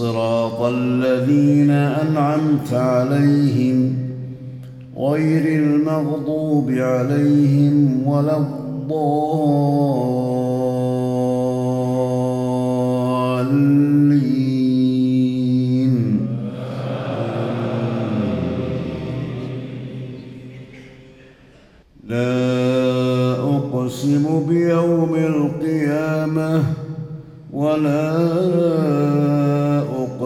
صراط الذين أنعمت عليهم غير المغضوب عليهم ولا الضالين. لا أقسم بيوم القيامة ولا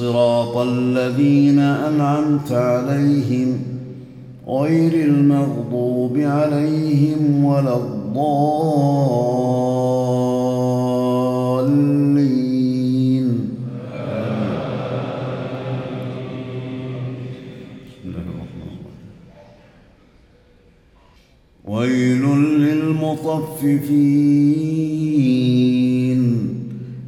صراط الذين أنعمت عليهم غير المغضوب عليهم ولا الضالين. ويل للمطففين.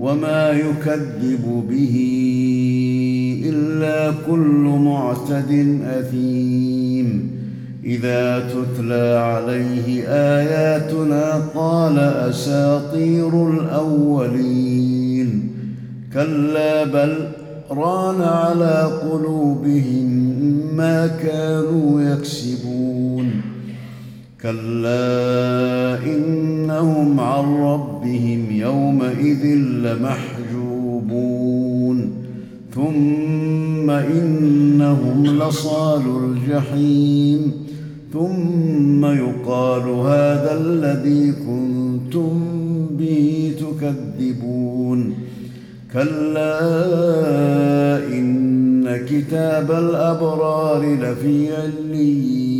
وما يكذب به إلا كل معتد أثيم. إذا تتلى عليه آياتنا قال أساطير الأولين. كلا بل ران على قلوبهم ما كانوا يكسبون. كلا إنهم عن ربهم يومئذ لمحجوبون. ثم إنهم لصال الجحيم. ثم يقال هذا الذي كنتم به تكذبون. كلا إن كتاب الأبرار لفي عليين.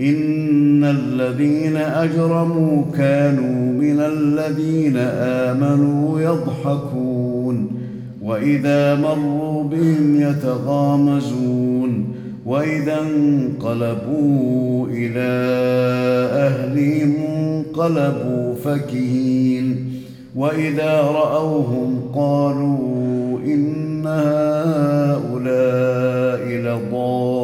إن الذين أجرموا كانوا من الذين آمنوا يضحكون وإذا مروا بهم يتغامزون وإذا انقلبوا إلى أهلهم انقلبوا فكهين وإذا رأوهم قالوا إن هؤلاء لضالون